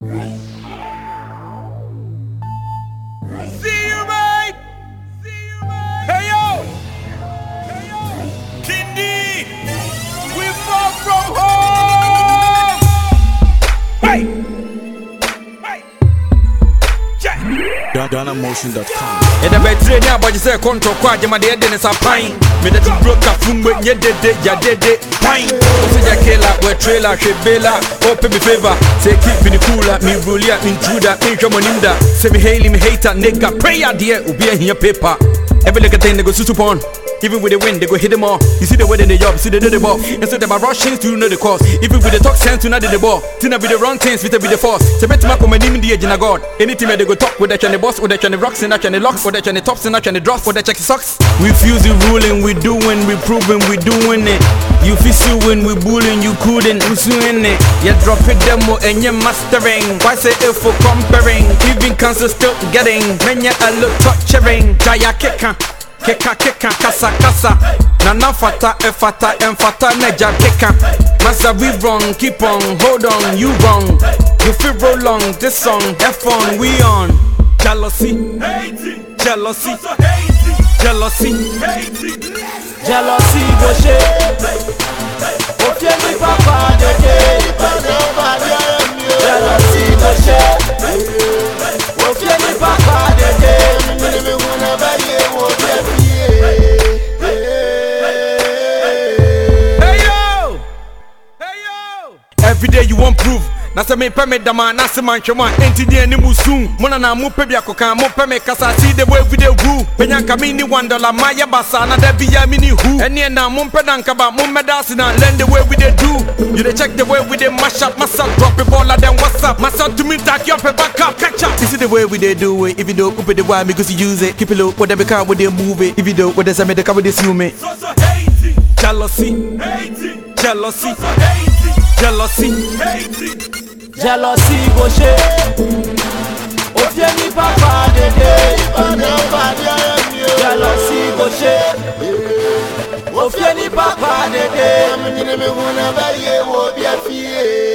See GhanaMotion.com. ɛda bɛtire ne abɔgye sɛ kɔntɔ kɔ agyema deɛ ɛde ne sa pan mede to duro kafumwe nyɛ dede gya dede pan wosɛ gya kela wɔatrela hwɛ bela ɔpɛ me favor. Sɛ ki mene coola meruli a mentruda menhwɛ mɔnim da sɛ mehali me hater nega prayer deɛ obi ahia paper. Every little thing they go suit upon. Even with the wind, they go hit them all. You see the way they job, see they do the ball. And so they are rushing to know the cause. Even with the talk sense to know the ball. Tina be the wrong things, with the be the force. So bet my come and the agent of God. Anything they go talk with the channel boss, or the channel rocks, and the channel locks, or the channel tops, and the channel drops, or the check socks. We fuse the ruling, we doing, we proving, we doing it. You feel suing, we bullying, you couldn't, we suing it. You drop it demo and you're mastering. Why say if for comparing? Even cancer still getting. You a look torturing. Jaya keka. Keka keka kasa kasa. Nana fata efata enfata neja keka. Masa we wrong keep on hold on you wrong. You feel roll on this song F on we on. Jealousy. Jealousy. Jealousy. Jealousy go ṣe òfin ní pápá Every day you want prove. Na sɛ mepɛ me dama na se manhwɛ mu a enti deɛ mu sum mo na na mopɛ bi akɔka mopɛ me kasa. See the way everyday gu bɛnya nka menni one dollar ma yɛ basa. Na da bia meni hu ɛneɛ na mompɛ da nkaba mommɛda ase na. Learn the way we dey do. You dey check the way we dey mash up masa drop a ball and then what's up. Masa to me take up a back up. Catch up. This is the way we dey do it. If you don't open the me go see use it. Keep it low car we dey move it. If you don't what they say me the car jealousy. Jealousy bó ṣe. Òde ní bàbá dédé. Ìbàdàn pàdé ọ̀rẹ́ mi o jealousy bó ṣe. Òde ní bàbá dédé. àmì ìdílé mi kún náà bá wo bí a fi yé.